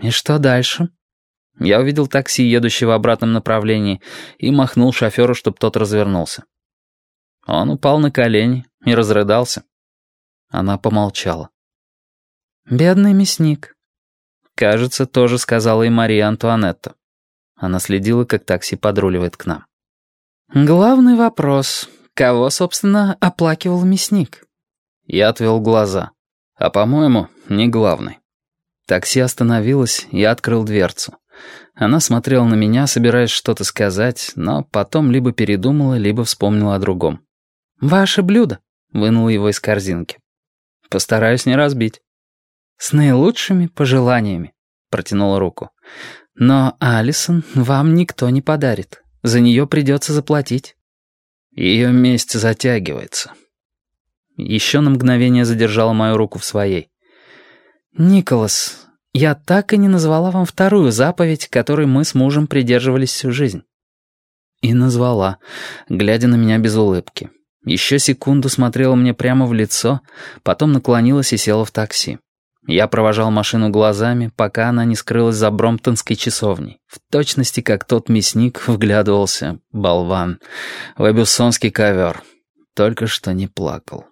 «И что дальше?» Я увидел такси, едущее в обратном направлении, и махнул шоферу, чтобы тот развернулся. Он упал на колени и разрыдался. Она помолчала. «Бедный мясник». Кажется, тоже сказала и Мария Антуанетта. Она следила, как такси подруливает к нам. «Главный вопрос. Кого, собственно, оплакивал мясник?» Я отвел глаза. А, по-моему, не главный. Такси остановилось, я открыл дверцу. Она смотрела на меня, собираясь что-то сказать, но потом либо передумала, либо вспомнила о другом. «Ваше блюдо», — вынула его из корзинки. «Постараюсь не разбить». «С наилучшими пожеланиями», — протянула руку. «Но Алисон вам никто не подарит. За нее придется заплатить». Ее месть затягивается. Еще на мгновение задержала мою руку в своей. «Николас, я так и не назвала вам вторую заповедь, которой мы с мужем придерживались всю жизнь». И назвала, глядя на меня без улыбки. Еще секунду смотрела мне прямо в лицо, потом наклонилась и села в такси. Я провожал машину глазами, пока она не скрылась за Бромптонской часовней, в точности как тот мясник вглядывался, болван, в эбюссонский ковер. Только что не плакал.